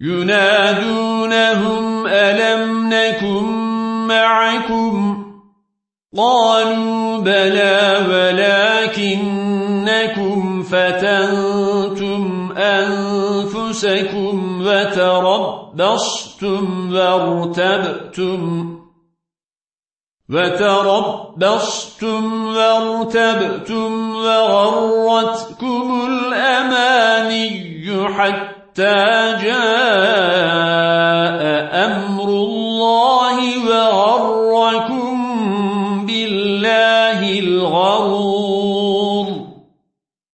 ينادونهم ألم نكن معكم؟ قالوا بلى ولكنكم فتنتم أنفسكم وتربصتم وارتبتم. وتربصتم وارتبتم وغرتكم الأماني حتى حتى جاء أمر الله وغركم بالله الغرور